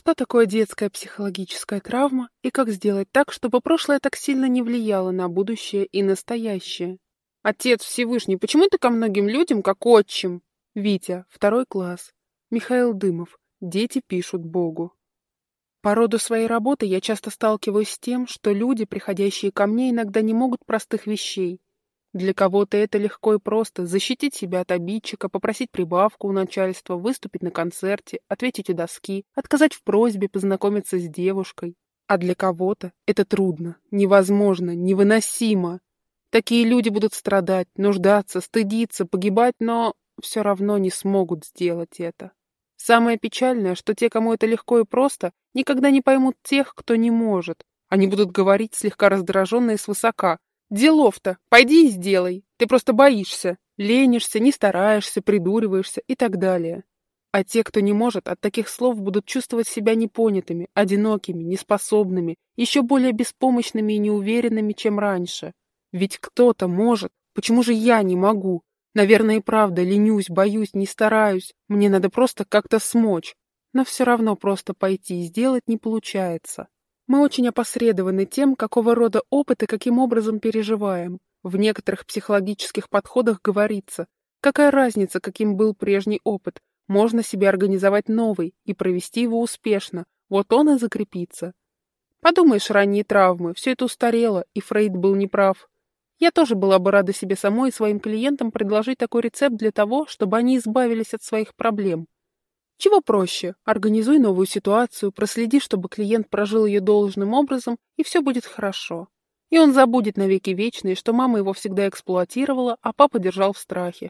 Что такое детская психологическая травма и как сделать так, чтобы прошлое так сильно не влияло на будущее и настоящее? Отец Всевышний, почему ты ко многим людям как отчим? Витя, второй класс. Михаил Дымов. Дети пишут Богу. По роду своей работы я часто сталкиваюсь с тем, что люди, приходящие ко мне, иногда не могут простых вещей. Для кого-то это легко и просто – защитить себя от обидчика, попросить прибавку у начальства, выступить на концерте, ответить у доски, отказать в просьбе познакомиться с девушкой. А для кого-то это трудно, невозможно, невыносимо. Такие люди будут страдать, нуждаться, стыдиться, погибать, но все равно не смогут сделать это. Самое печальное, что те, кому это легко и просто, никогда не поймут тех, кто не может. Они будут говорить слегка раздраженно и свысока. «Делов-то, пойди и сделай. Ты просто боишься, ленишься, не стараешься, придуриваешься и так далее». А те, кто не может, от таких слов будут чувствовать себя непонятыми, одинокими, неспособными, еще более беспомощными и неуверенными, чем раньше. Ведь кто-то может. Почему же я не могу? Наверное, и правда, ленюсь, боюсь, не стараюсь. Мне надо просто как-то смочь. Но все равно просто пойти и сделать не получается. Мы очень опосредованы тем, какого рода опыт и каким образом переживаем. В некоторых психологических подходах говорится, какая разница, каким был прежний опыт, можно себе организовать новый и провести его успешно, вот он и закрепится. Подумаешь, ранние травмы, все это устарело, и Фрейд был неправ. Я тоже была бы рада себе самой и своим клиентам предложить такой рецепт для того, чтобы они избавились от своих проблем. Чего проще? Организуй новую ситуацию, проследи, чтобы клиент прожил ее должным образом, и все будет хорошо. И он забудет навеки вечные, что мама его всегда эксплуатировала, а папа держал в страхе.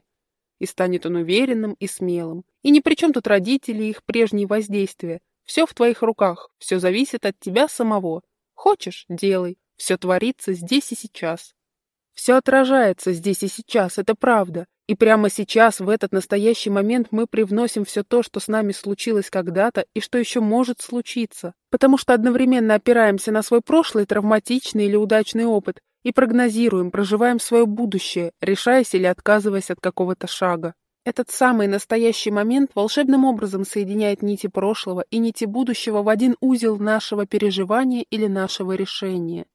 И станет он уверенным и смелым. И ни при чем тут родители и их прежние воздействия. Все в твоих руках, все зависит от тебя самого. Хочешь – делай. Все творится здесь и сейчас. Все отражается здесь и сейчас, это правда. И прямо сейчас, в этот настоящий момент, мы привносим все то, что с нами случилось когда-то и что еще может случиться. Потому что одновременно опираемся на свой прошлый травматичный или удачный опыт и прогнозируем, проживаем свое будущее, решаясь или отказываясь от какого-то шага. Этот самый настоящий момент волшебным образом соединяет нити прошлого и нити будущего в один узел нашего переживания или нашего решения.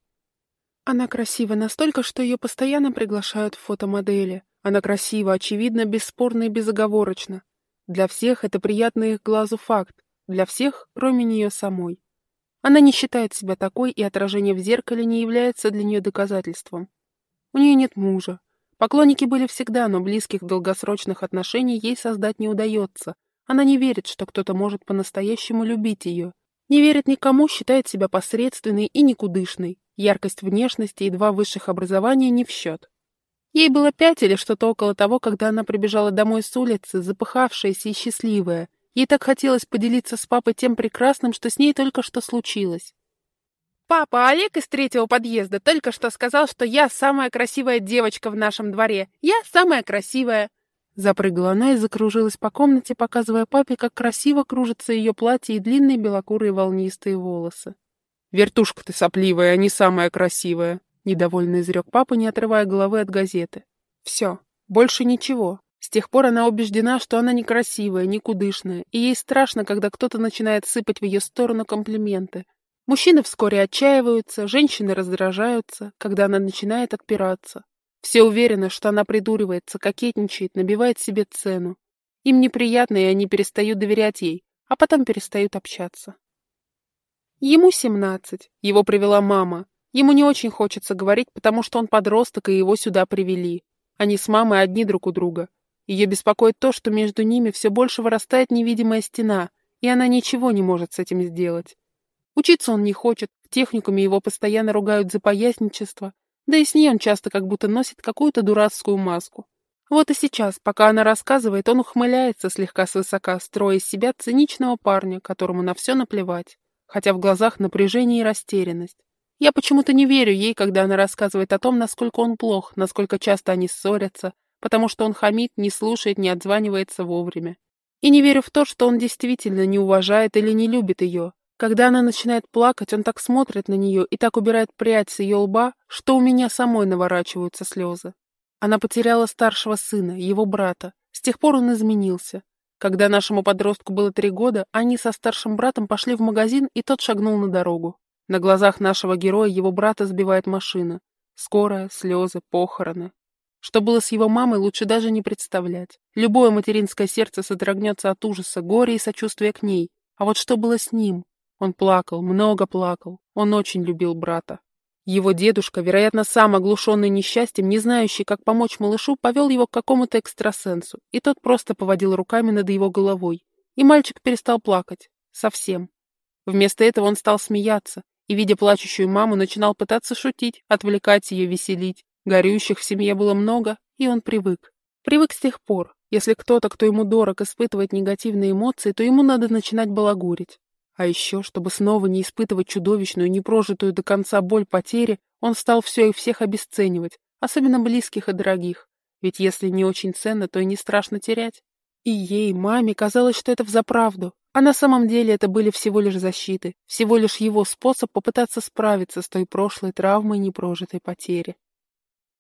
Она красива настолько, что ее постоянно приглашают в фотомодели. Она красива, очевидно, бесспорно и безоговорочно. Для всех это приятный их глазу факт, для всех, кроме нее самой. Она не считает себя такой, и отражение в зеркале не является для нее доказательством. У нее нет мужа. Поклонники были всегда, но близких долгосрочных отношений ей создать не удается. Она не верит, что кто-то может по-настоящему любить ее. Не верит никому, считает себя посредственной и никудышной. Яркость внешности и два высших образования не в счет. Ей было пять или что-то около того, когда она прибежала домой с улицы, запыхавшаяся и счастливая. Ей так хотелось поделиться с папой тем прекрасным, что с ней только что случилось. «Папа, Олег из третьего подъезда только что сказал, что я самая красивая девочка в нашем дворе. Я самая красивая!» Запрыгала она и закружилась по комнате, показывая папе, как красиво кружится ее платье и длинные белокурые волнистые волосы. «Вертушка ты сопливая, а не самая красивая», — недовольно изрек папа, не отрывая головы от газеты. «Все, больше ничего. С тех пор она убеждена, что она некрасивая, никудышная, и ей страшно, когда кто-то начинает сыпать в ее сторону комплименты. Мужчины вскоре отчаиваются, женщины раздражаются, когда она начинает отпираться. Все уверены, что она придуривается, кокетничает, набивает себе цену. Им неприятно, и они перестают доверять ей, а потом перестают общаться. Ему семнадцать. Его привела мама. Ему не очень хочется говорить, потому что он подросток, и его сюда привели. Они с мамой одни друг у друга. Ее беспокоит то, что между ними все больше вырастает невидимая стена, и она ничего не может с этим сделать. Учиться он не хочет, в техникуме его постоянно ругают за поясничество, да и с ней он часто как будто носит какую-то дурацкую маску. Вот и сейчас, пока она рассказывает, он ухмыляется слегка свысока, строя из себя циничного парня, которому на все наплевать хотя в глазах напряжение и растерянность. Я почему-то не верю ей, когда она рассказывает о том, насколько он плох, насколько часто они ссорятся, потому что он хамит, не слушает, не отзванивается вовремя. И не верю в то, что он действительно не уважает или не любит ее. Когда она начинает плакать, он так смотрит на нее и так убирает прядь с ее лба, что у меня самой наворачиваются слезы. Она потеряла старшего сына, его брата. С тех пор он изменился. Когда нашему подростку было три года, они со старшим братом пошли в магазин, и тот шагнул на дорогу. На глазах нашего героя его брата сбивает машина. Скорая, слезы, похороны. Что было с его мамой, лучше даже не представлять. Любое материнское сердце содрогнется от ужаса, горя и сочувствия к ней. А вот что было с ним? Он плакал, много плакал. Он очень любил брата. Его дедушка, вероятно, сам оглушенный несчастьем, не знающий, как помочь малышу, повел его к какому-то экстрасенсу, и тот просто поводил руками над его головой. И мальчик перестал плакать. Совсем. Вместо этого он стал смеяться, и, видя плачущую маму, начинал пытаться шутить, отвлекать ее, веселить. Горюющих в семье было много, и он привык. Привык с тех пор. Если кто-то, кто ему дорог, испытывает негативные эмоции, то ему надо начинать балагурить. А еще, чтобы снова не испытывать чудовищную, непрожитую до конца боль потери, он стал все и всех обесценивать, особенно близких и дорогих. Ведь если не очень ценно, то и не страшно терять. И ей, маме, казалось, что это взаправду. А на самом деле это были всего лишь защиты, всего лишь его способ попытаться справиться с той прошлой травмой непрожитой потери.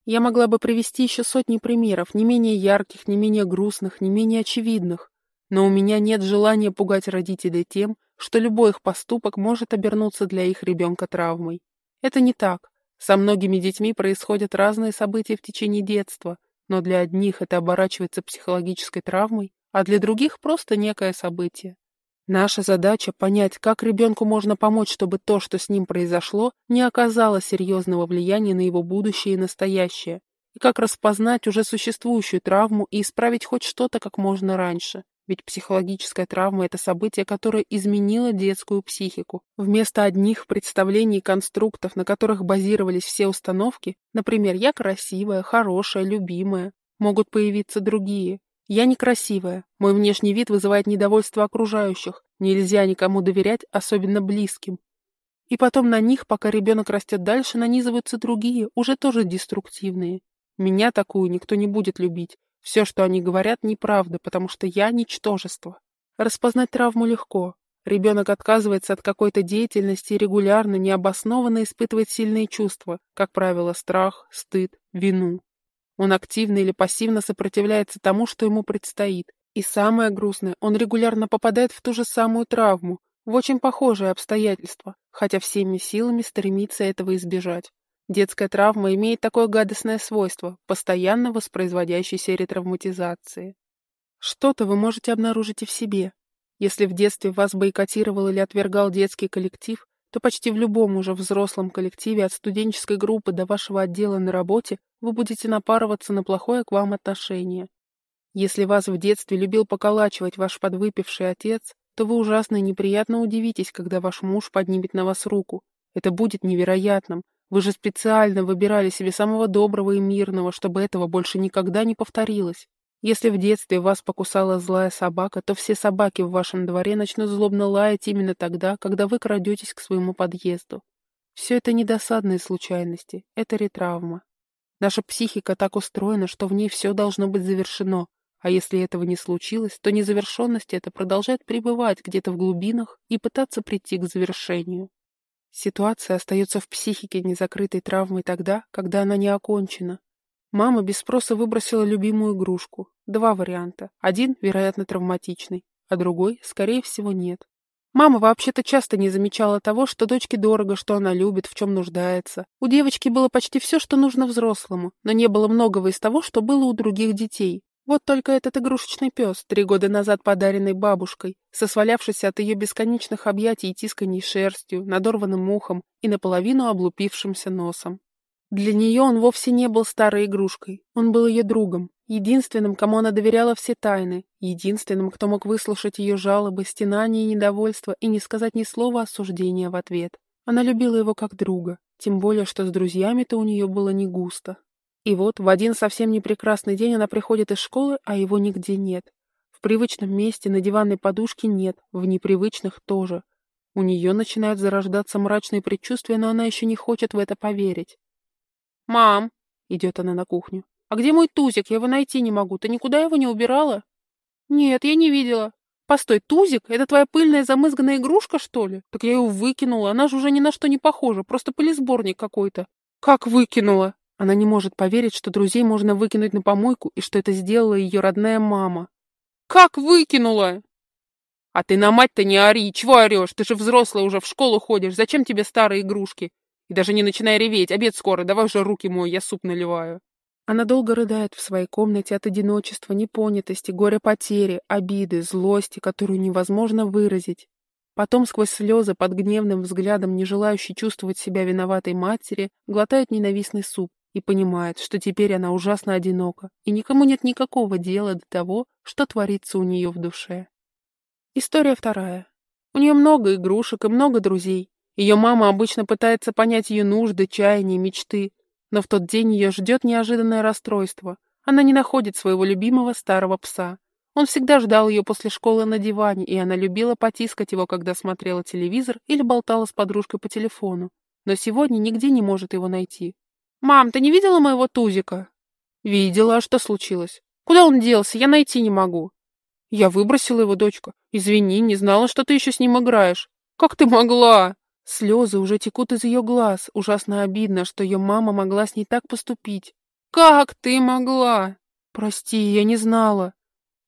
Я могла бы привести еще сотни примеров, не менее ярких, не менее грустных, не менее очевидных, но у меня нет желания пугать родителей тем, что любой их поступок может обернуться для их ребенка травмой. Это не так. Со многими детьми происходят разные события в течение детства, но для одних это оборачивается психологической травмой, а для других просто некое событие. Наша задача — понять, как ребенку можно помочь, чтобы то, что с ним произошло, не оказало серьезного влияния на его будущее и настоящее, и как распознать уже существующую травму и исправить хоть что-то как можно раньше. Ведь психологическая травма – это событие, которое изменило детскую психику. Вместо одних представлений и конструктов, на которых базировались все установки, например, «я красивая», «хорошая», «любимая», могут появиться другие. «Я некрасивая», «мой внешний вид вызывает недовольство окружающих», «нельзя никому доверять, особенно близким». И потом на них, пока ребенок растет дальше, нанизываются другие, уже тоже деструктивные. Меня такую никто не будет любить, все, что они говорят, неправда, потому что я ничтожество. Распознать травму легко. Ребенок отказывается от какой-то деятельности и регулярно, необоснованно испытывает сильные чувства, как правило, страх, стыд, вину. Он активно или пассивно сопротивляется тому, что ему предстоит. И самое грустное, он регулярно попадает в ту же самую травму, в очень похожие обстоятельства, хотя всеми силами стремится этого избежать. Детская травма имеет такое гадостное свойство – постоянно воспроизводящейся ретравматизации. Что-то вы можете обнаружить и в себе. Если в детстве вас бойкотировал или отвергал детский коллектив, то почти в любом уже взрослом коллективе от студенческой группы до вашего отдела на работе вы будете напарываться на плохое к вам отношение. Если вас в детстве любил поколачивать ваш подвыпивший отец, то вы ужасно и неприятно удивитесь, когда ваш муж поднимет на вас руку. Это будет невероятным, вы же специально выбирали себе самого доброго и мирного, чтобы этого больше никогда не повторилось. Если в детстве вас покусала злая собака, то все собаки в вашем дворе начнут злобно лаять именно тогда, когда вы крадетесь к своему подъезду. Все это недосадные случайности, это ретравма. Наша психика так устроена, что в ней все должно быть завершено, а если этого не случилось, то незавершенность это продолжает пребывать где-то в глубинах и пытаться прийти к завершению. Ситуация остается в психике незакрытой травмой тогда, когда она не окончена. Мама без спроса выбросила любимую игрушку. Два варианта. Один, вероятно, травматичный, а другой, скорее всего, нет. Мама вообще-то часто не замечала того, что дочке дорого, что она любит, в чем нуждается. У девочки было почти все, что нужно взрослому, но не было многого из того, что было у других детей. Вот только этот игрушечный пес, три года назад подаренный бабушкой, сосвалявшийся от ее бесконечных объятий и тисканий шерстью, надорванным ухом и наполовину облупившимся носом. Для нее он вовсе не был старой игрушкой, он был ее другом, единственным, кому она доверяла все тайны, единственным, кто мог выслушать ее жалобы, стенания и недовольства и не сказать ни слова осуждения в ответ. Она любила его как друга, тем более, что с друзьями-то у нее было не густо. И вот в один совсем непрекрасный день она приходит из школы, а его нигде нет. В привычном месте на диванной подушке нет, в непривычных тоже. У нее начинают зарождаться мрачные предчувствия, но она еще не хочет в это поверить. «Мам!» — идет она на кухню. «А где мой тузик? Я его найти не могу. Ты никуда его не убирала?» «Нет, я не видела». «Постой, тузик? Это твоя пыльная замызганная игрушка, что ли? Так я ее выкинула. Она же уже ни на что не похожа. Просто пылесборник какой-то». «Как выкинула?» Она не может поверить, что друзей можно выкинуть на помойку и что это сделала ее родная мама. Как выкинула? А ты на мать-то не ори, чего орешь? Ты же взрослый уже, в школу ходишь, зачем тебе старые игрушки? И даже не начинай реветь, обед скоро, давай уже руки мой, я суп наливаю. Она долго рыдает в своей комнате от одиночества, непонятости, горя потери, обиды, злости, которую невозможно выразить. Потом сквозь слезы под гневным взглядом, не желающей чувствовать себя виноватой матери, глотает ненавистный суп и понимает, что теперь она ужасно одинока, и никому нет никакого дела до того, что творится у нее в душе. История вторая. У нее много игрушек и много друзей. Ее мама обычно пытается понять ее нужды, чаяния, мечты, но в тот день ее ждет неожиданное расстройство. Она не находит своего любимого старого пса. Он всегда ждал ее после школы на диване, и она любила потискать его, когда смотрела телевизор или болтала с подружкой по телефону. Но сегодня нигде не может его найти. «Мам, ты не видела моего Тузика?» «Видела, а что случилось? Куда он делся? Я найти не могу». «Я выбросила его, дочка. Извини, не знала, что ты еще с ним играешь. Как ты могла?» Слезы уже текут из ее глаз. Ужасно обидно, что ее мама могла с ней так поступить. «Как ты могла?» «Прости, я не знала.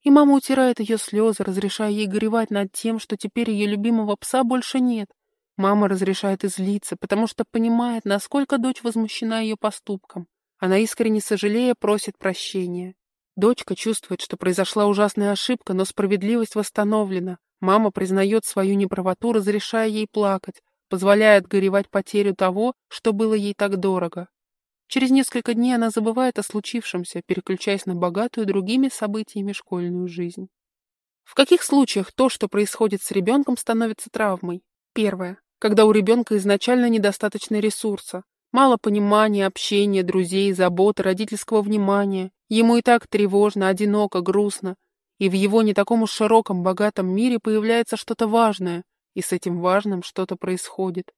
И мама утирает ее слезы, разрешая ей горевать над тем, что теперь ее любимого пса больше нет. Мама разрешает излиться, потому что понимает, насколько дочь возмущена ее поступком. Она искренне сожалея просит прощения. Дочка чувствует, что произошла ужасная ошибка, но справедливость восстановлена. Мама признает свою неправоту, разрешая ей плакать, позволяет горевать потерю того, что было ей так дорого. Через несколько дней она забывает о случившемся, переключаясь на богатую другими событиями школьную жизнь. В каких случаях то, что происходит с ребенком, становится травмой? Первое. Когда у ребенка изначально недостаточно ресурса, мало понимания, общения, друзей, заботы, родительского внимания, ему и так тревожно, одиноко, грустно, и в его не таком уж широком, богатом мире появляется что-то важное, и с этим важным что-то происходит.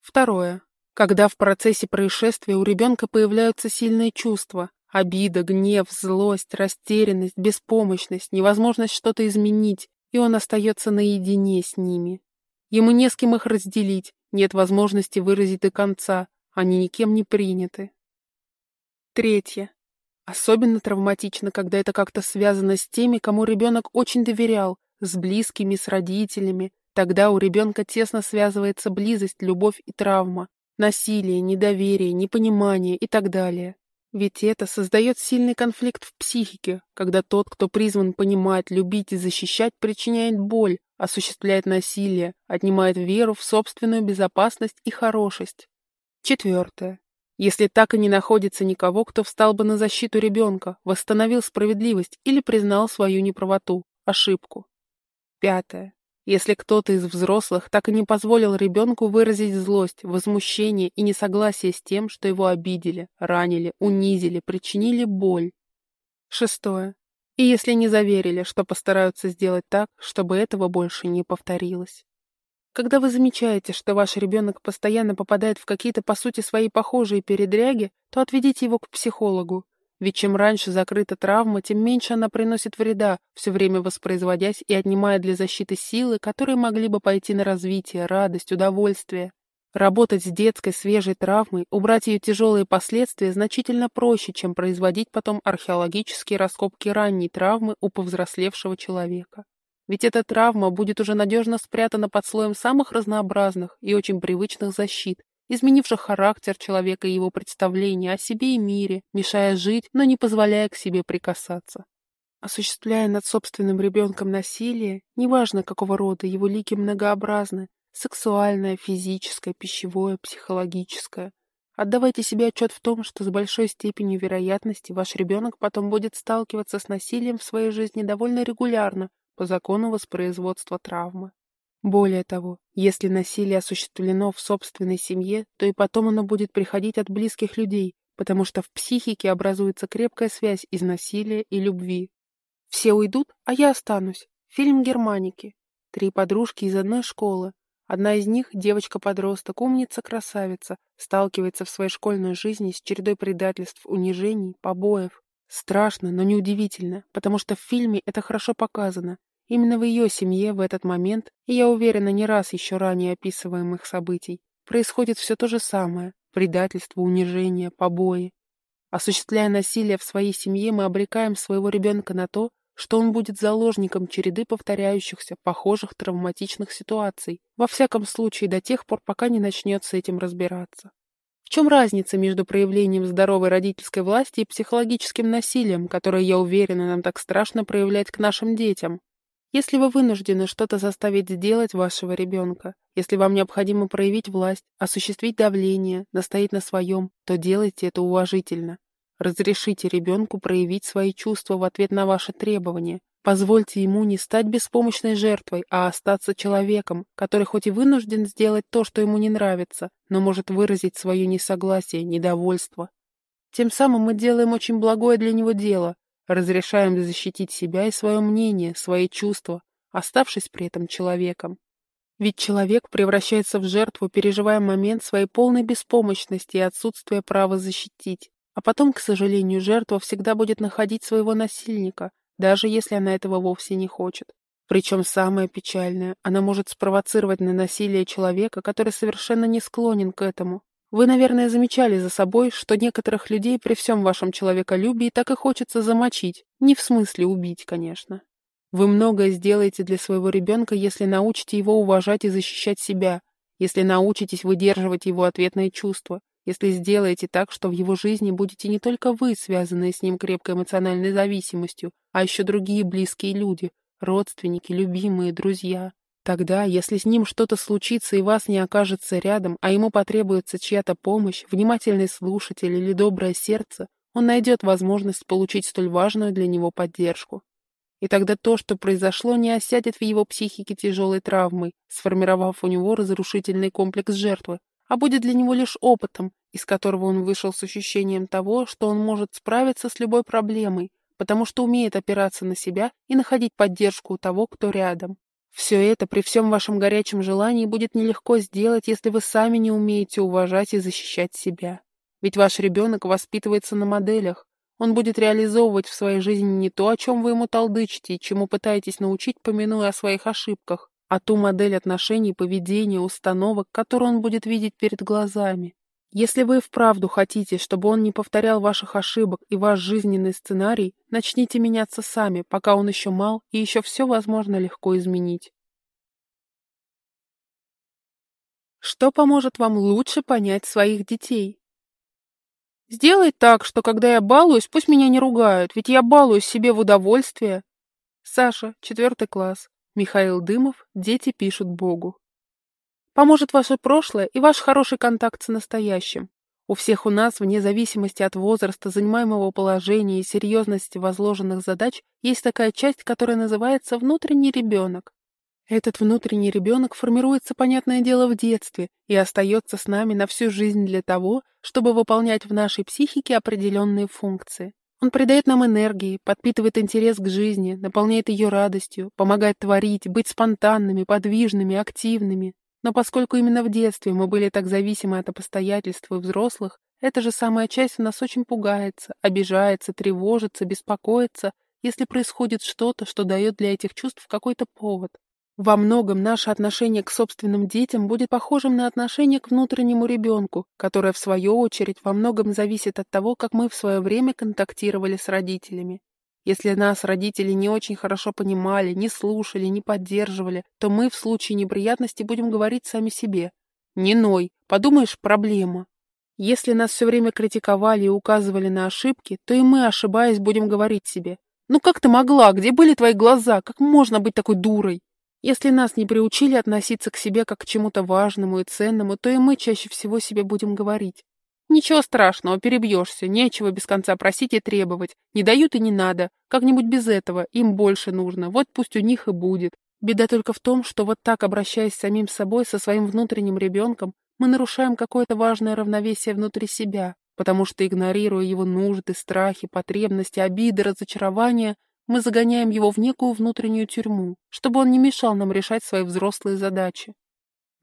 Второе. Когда в процессе происшествия у ребенка появляются сильные чувства, обида, гнев, злость, растерянность, беспомощность, невозможность что-то изменить, и он остается наедине с ними. Ему не с кем их разделить, нет возможности выразить до конца, они никем не приняты. Третье. Особенно травматично, когда это как-то связано с теми, кому ребенок очень доверял, с близкими, с родителями. Тогда у ребенка тесно связывается близость, любовь и травма. Насилие, недоверие, непонимание и так далее. Ведь это создает сильный конфликт в психике, когда тот, кто призван понимать, любить и защищать, причиняет боль, осуществляет насилие, отнимает веру в собственную безопасность и хорошесть. Четвертое. Если так и не находится никого, кто встал бы на защиту ребенка, восстановил справедливость или признал свою неправоту, ошибку. Пятое. Если кто-то из взрослых так и не позволил ребенку выразить злость, возмущение и несогласие с тем, что его обидели, ранили, унизили, причинили боль. Шестое. И если не заверили, что постараются сделать так, чтобы этого больше не повторилось. Когда вы замечаете, что ваш ребенок постоянно попадает в какие-то по сути свои похожие передряги, то отведите его к психологу, ведь чем раньше закрыта травма, тем меньше она приносит вреда, все время воспроизводясь и отнимая для защиты силы, которые могли бы пойти на развитие, радость, удовольствие. Работать с детской свежей травмой, убрать ее тяжелые последствия значительно проще, чем производить потом археологические раскопки ранней травмы у повзрослевшего человека. Ведь эта травма будет уже надежно спрятана под слоем самых разнообразных и очень привычных защит, изменивших характер человека и его представления о себе и мире, мешая жить, но не позволяя к себе прикасаться. Осуществляя над собственным ребенком насилие, неважно какого рода, его лики многообразны, сексуальное, физическое, пищевое, психологическое. Отдавайте себе отчет в том, что с большой степенью вероятности ваш ребенок потом будет сталкиваться с насилием в своей жизни довольно регулярно по закону воспроизводства травмы. Более того, если насилие осуществлено в собственной семье, то и потом оно будет приходить от близких людей, потому что в психике образуется крепкая связь из насилия и любви. Все уйдут, а я останусь. Фильм «Германики». Три подружки из одной школы. Одна из них, девочка-подросток, умница-красавица, сталкивается в своей школьной жизни с чередой предательств, унижений, побоев. Страшно, но неудивительно, потому что в фильме это хорошо показано, Именно в ее семье в этот момент, и я уверена, не раз еще ранее описываемых событий, происходит все то же самое – предательство, унижение, побои. Осуществляя насилие в своей семье, мы обрекаем своего ребенка на то, что он будет заложником череды повторяющихся, похожих травматичных ситуаций, во всяком случае до тех пор, пока не начнет с этим разбираться. В чем разница между проявлением здоровой родительской власти и психологическим насилием, которое, я уверена, нам так страшно проявлять к нашим детям? Если вы вынуждены что-то заставить сделать вашего ребенка, если вам необходимо проявить власть, осуществить давление, настоять на своем, то делайте это уважительно. Разрешите ребенку проявить свои чувства в ответ на ваши требования. Позвольте ему не стать беспомощной жертвой, а остаться человеком, который хоть и вынужден сделать то, что ему не нравится, но может выразить свое несогласие, недовольство. Тем самым мы делаем очень благое для него дело, Разрешаем защитить себя и свое мнение, свои чувства, оставшись при этом человеком. Ведь человек превращается в жертву, переживая момент своей полной беспомощности и отсутствия права защитить. А потом, к сожалению, жертва всегда будет находить своего насильника, даже если она этого вовсе не хочет. Причем самое печальное, она может спровоцировать на насилие человека, который совершенно не склонен к этому, вы, наверное, замечали за собой, что некоторых людей при всем вашем человеколюбии так и хочется замочить. Не в смысле убить, конечно. Вы многое сделаете для своего ребенка, если научите его уважать и защищать себя, если научитесь выдерживать его ответные чувства, если сделаете так, что в его жизни будете не только вы, связанные с ним крепкой эмоциональной зависимостью, а еще другие близкие люди, родственники, любимые, друзья. Тогда, если с ним что-то случится и вас не окажется рядом, а ему потребуется чья-то помощь, внимательный слушатель или доброе сердце, он найдет возможность получить столь важную для него поддержку. И тогда то, что произошло, не осядет в его психике тяжелой травмой, сформировав у него разрушительный комплекс жертвы, а будет для него лишь опытом, из которого он вышел с ощущением того, что он может справиться с любой проблемой, потому что умеет опираться на себя и находить поддержку у того, кто рядом. Все это при всем вашем горячем желании будет нелегко сделать, если вы сами не умеете уважать и защищать себя. Ведь ваш ребенок воспитывается на моделях. Он будет реализовывать в своей жизни не то, о чем вы ему толдычите и чему пытаетесь научить, помянуя о своих ошибках, а ту модель отношений, поведения, установок, которую он будет видеть перед глазами. Если вы вправду хотите, чтобы он не повторял ваших ошибок и ваш жизненный сценарий, начните меняться сами, пока он еще мал и еще все возможно легко изменить. Что поможет вам лучше понять своих детей? Сделай так, что когда я балуюсь, пусть меня не ругают, ведь я балуюсь себе в удовольствие. Саша, четвертый класс. Михаил Дымов. Дети пишут Богу. Поможет ваше прошлое и ваш хороший контакт с настоящим. У всех у нас, вне зависимости от возраста, занимаемого положения и серьезности возложенных задач, есть такая часть, которая называется внутренний ребенок. Этот внутренний ребенок формируется, понятное дело, в детстве и остается с нами на всю жизнь для того, чтобы выполнять в нашей психике определенные функции. Он придает нам энергии, подпитывает интерес к жизни, наполняет ее радостью, помогает творить, быть спонтанными, подвижными, активными, но поскольку именно в детстве мы были так зависимы от обстоятельств и взрослых, эта же самая часть в нас очень пугается, обижается, тревожится, беспокоится, если происходит что-то, что дает для этих чувств какой-то повод. Во многом наше отношение к собственным детям будет похожим на отношение к внутреннему ребенку, которое, в свою очередь, во многом зависит от того, как мы в свое время контактировали с родителями. Если нас родители не очень хорошо понимали, не слушали, не поддерживали, то мы в случае неприятности будем говорить сами себе. Не ной, подумаешь, проблема. Если нас все время критиковали и указывали на ошибки, то и мы, ошибаясь, будем говорить себе. Ну как ты могла? Где были твои глаза? Как можно быть такой дурой? Если нас не приучили относиться к себе как к чему-то важному и ценному, то и мы чаще всего себе будем говорить. Ничего страшного, перебьешься, нечего без конца просить и требовать. Не дают и не надо, как-нибудь без этого, им больше нужно, вот пусть у них и будет. Беда только в том, что вот так, обращаясь с самим собой, со своим внутренним ребенком, мы нарушаем какое-то важное равновесие внутри себя, потому что, игнорируя его нужды, страхи, потребности, обиды, разочарования, мы загоняем его в некую внутреннюю тюрьму, чтобы он не мешал нам решать свои взрослые задачи.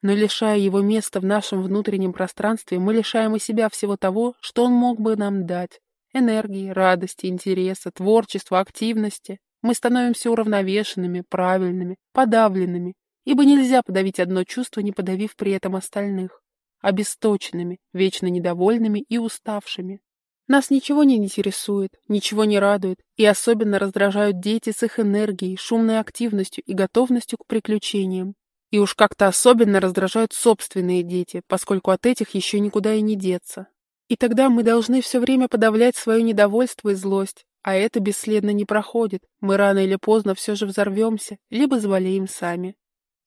Но лишая его места в нашем внутреннем пространстве, мы лишаем и себя всего того, что он мог бы нам дать. Энергии, радости, интереса, творчества, активности. Мы становимся уравновешенными, правильными, подавленными, ибо нельзя подавить одно чувство, не подавив при этом остальных. Обесточенными, вечно недовольными и уставшими. Нас ничего не интересует, ничего не радует, и особенно раздражают дети с их энергией, шумной активностью и готовностью к приключениям. И уж как-то особенно раздражают собственные дети, поскольку от этих еще никуда и не деться. И тогда мы должны все время подавлять свое недовольство и злость, а это бесследно не проходит. Мы рано или поздно все же взорвемся, либо заболеем сами.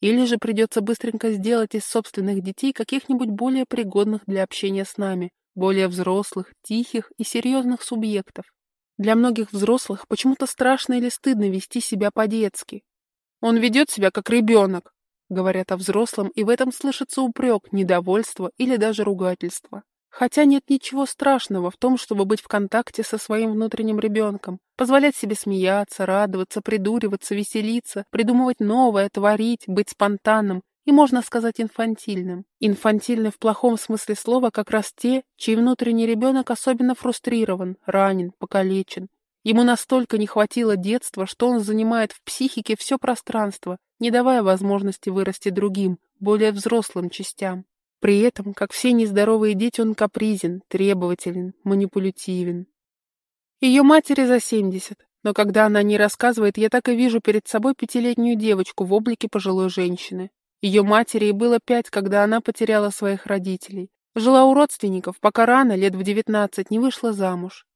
Или же придется быстренько сделать из собственных детей каких-нибудь более пригодных для общения с нами, более взрослых, тихих и серьезных субъектов. Для многих взрослых почему-то страшно или стыдно вести себя по-детски. Он ведет себя как ребенок, говорят о взрослом, и в этом слышится упрек, недовольство или даже ругательство. Хотя нет ничего страшного в том, чтобы быть в контакте со своим внутренним ребенком, позволять себе смеяться, радоваться, придуриваться, веселиться, придумывать новое, творить, быть спонтанным и, можно сказать, инфантильным. Инфантильны в плохом смысле слова как раз те, чей внутренний ребенок особенно фрустрирован, ранен, покалечен. Ему настолько не хватило детства, что он занимает в психике все пространство, не давая возможности вырасти другим, более взрослым частям. При этом, как все нездоровые дети, он капризен, требователен, манипулятивен. Ее матери за 70, но когда она не рассказывает, я так и вижу перед собой пятилетнюю девочку в облике пожилой женщины. Ее матери было пять, когда она потеряла своих родителей. Жила у родственников, пока рано, лет в девятнадцать, не вышла замуж.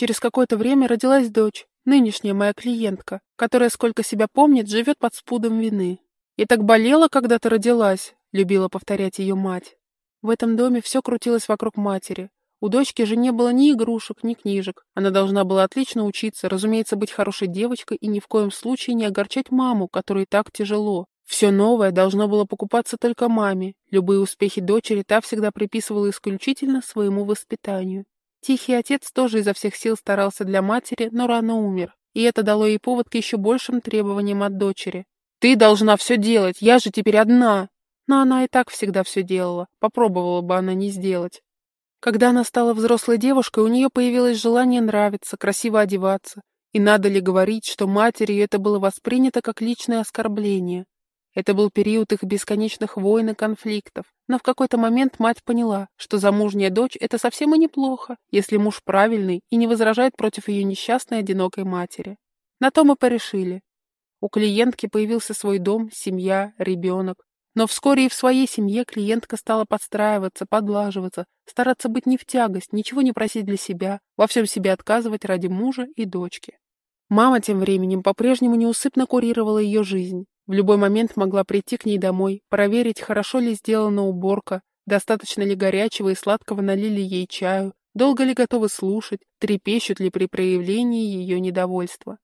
Через какое-то время родилась дочь, нынешняя моя клиентка, которая, сколько себя помнит, живет под спудом вины. И так болела, когда ты родилась, — любила повторять ее мать. В этом доме все крутилось вокруг матери. У дочки же не было ни игрушек, ни книжек. Она должна была отлично учиться, разумеется, быть хорошей девочкой и ни в коем случае не огорчать маму, которой так тяжело. Все новое должно было покупаться только маме. Любые успехи дочери та всегда приписывала исключительно своему воспитанию. Тихий отец тоже изо всех сил старался для матери, но рано умер. И это дало ей повод к еще большим требованиям от дочери. «Ты должна все делать, я же теперь одна!» Но она и так всегда все делала, попробовала бы она не сделать. Когда она стала взрослой девушкой, у нее появилось желание нравиться, красиво одеваться. И надо ли говорить, что матери это было воспринято как личное оскорбление? Это был период их бесконечных войн и конфликтов. Но в какой-то момент мать поняла, что замужняя дочь — это совсем и неплохо, если муж правильный и не возражает против ее несчастной одинокой матери. На то мы порешили. У клиентки появился свой дом, семья, ребенок. Но вскоре и в своей семье клиентка стала подстраиваться, подлаживаться, стараться быть не в тягость, ничего не просить для себя, во всем себе отказывать ради мужа и дочки. Мама тем временем по-прежнему неусыпно курировала ее жизнь. В любой момент могла прийти к ней домой, проверить, хорошо ли сделана уборка, достаточно ли горячего и сладкого налили ей чаю, долго ли готовы слушать, трепещут ли при проявлении ее недовольства.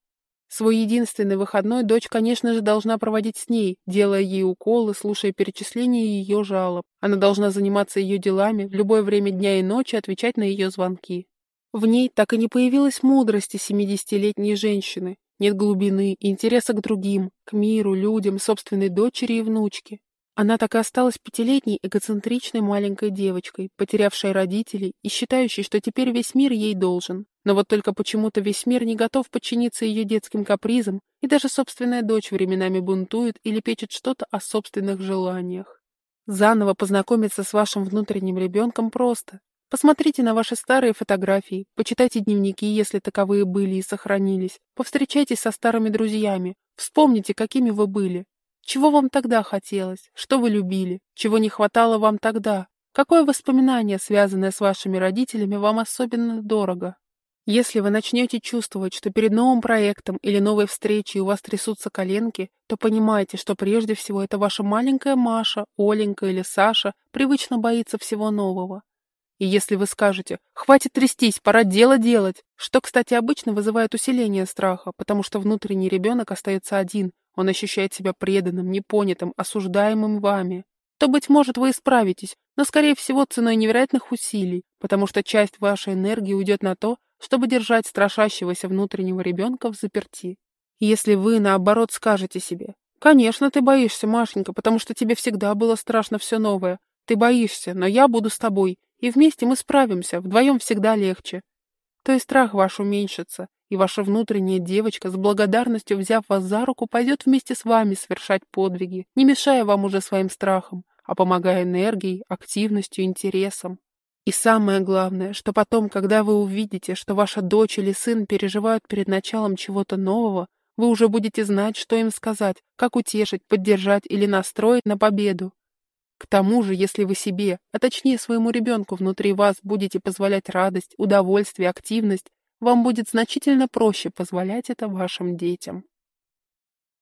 Свой единственный выходной дочь, конечно же, должна проводить с ней, делая ей уколы, слушая перечисления ее жалоб. Она должна заниматься ее делами, в любое время дня и ночи отвечать на ее звонки. В ней так и не появилась мудрости семидесятилетней женщины. Нет глубины, интереса к другим, к миру, людям, собственной дочери и внучке. Она так и осталась пятилетней эгоцентричной маленькой девочкой, потерявшей родителей и считающей, что теперь весь мир ей должен. Но вот только почему-то весь мир не готов подчиниться ее детским капризам, и даже собственная дочь временами бунтует или печет что-то о собственных желаниях. Заново познакомиться с вашим внутренним ребенком просто. Посмотрите на ваши старые фотографии, почитайте дневники, если таковые были и сохранились, повстречайтесь со старыми друзьями, вспомните, какими вы были, чего вам тогда хотелось? Что вы любили? Чего не хватало вам тогда? Какое воспоминание, связанное с вашими родителями, вам особенно дорого? Если вы начнете чувствовать, что перед новым проектом или новой встречей у вас трясутся коленки, то понимайте, что прежде всего это ваша маленькая Маша, Оленька или Саша привычно боится всего нового. И если вы скажете «хватит трястись, пора дело делать», что, кстати, обычно вызывает усиление страха, потому что внутренний ребенок остается один, он ощущает себя преданным, непонятым, осуждаемым вами. То, быть может, вы исправитесь, но, скорее всего, ценой невероятных усилий, потому что часть вашей энергии уйдет на то, чтобы держать страшащегося внутреннего ребенка в заперти. Если вы, наоборот, скажете себе, «Конечно, ты боишься, Машенька, потому что тебе всегда было страшно все новое. Ты боишься, но я буду с тобой, и вместе мы справимся, вдвоем всегда легче», то и страх ваш уменьшится, и ваша внутренняя девочка, с благодарностью взяв вас за руку, пойдет вместе с вами совершать подвиги, не мешая вам уже своим страхом, а помогая энергией, активностью, интересом. И самое главное, что потом, когда вы увидите, что ваша дочь или сын переживают перед началом чего-то нового, вы уже будете знать, что им сказать, как утешить, поддержать или настроить на победу. К тому же, если вы себе, а точнее своему ребенку внутри вас будете позволять радость, удовольствие, активность, вам будет значительно проще позволять это вашим детям.